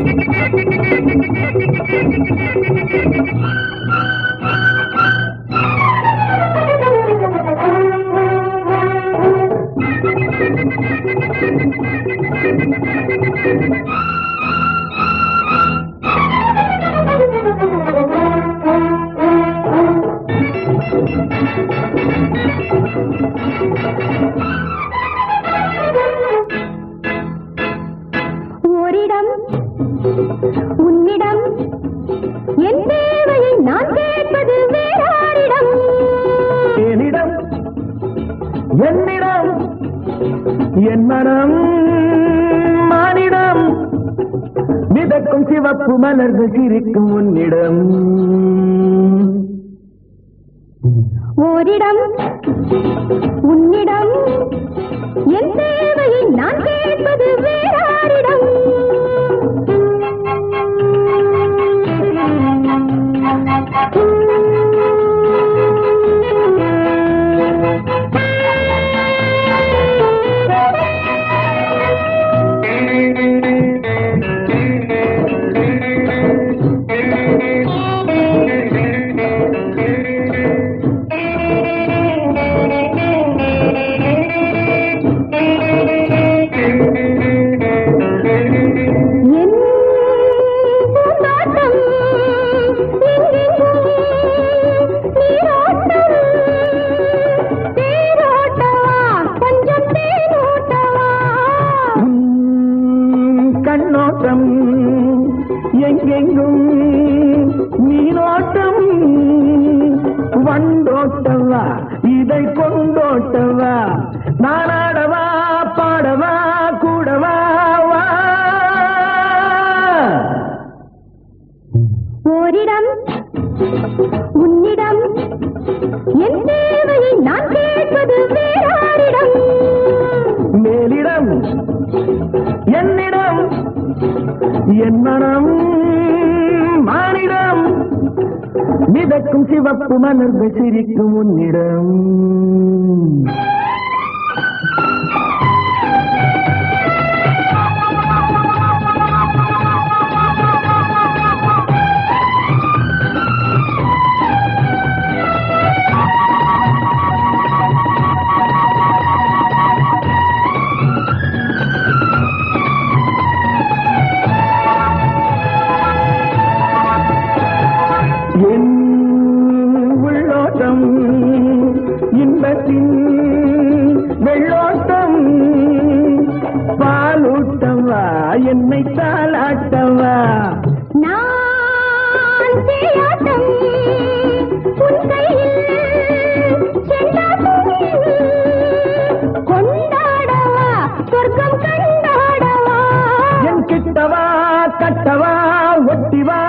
ஓரிடம் என்னிடம் என் மனம் மானிடம் மிதக்கும் சிவப்பு மலர்கள் சிரிக்கும் உன்னிடம். ஓரிடம் உன்னிடம் என் தேவையை நான் கேட்பது வண்டோட்டவா இதை கொண்டோட்டவா? நானாட மிதக்கும் சிவப்பு மலர்கள் சிரிக்கும் என்னை தாளாட்டவா? நான் செய்யாட்டம் உன் கையில் கொண்டாடவா? சொர்க்கம் கண்டாடவா? என் கிட்டவா கட்டவா ஒட்டிவா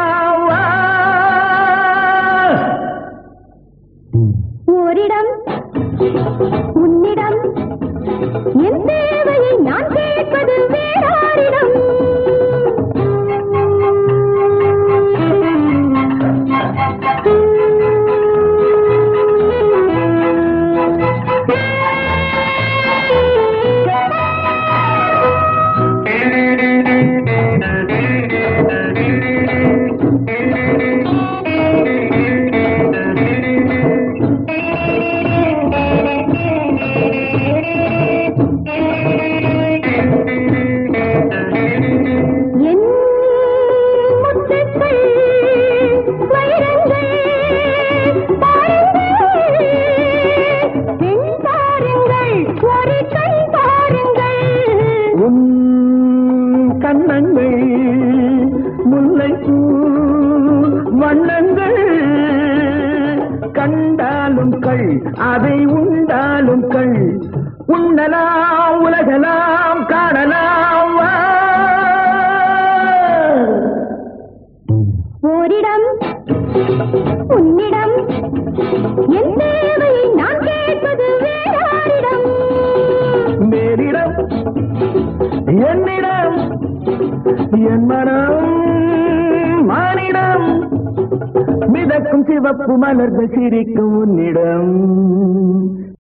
வா. ஓரிடம் உன்னிடம் என் தேவையை நான் கேட்பது வேறாரிடம். கள் அதை உண்டாலும் கள் உண்ணலாம் உலகலாம் காணலாம். ஓரிடம் உன்னிடம் என் தேவையை நான் கேட்பது வேறாரிடம் மேலிடம் என்னிடம் என் மனம் மிதக்கும் சிவப்பு மலர்கள் சிரிக்கும் உன்னிடம்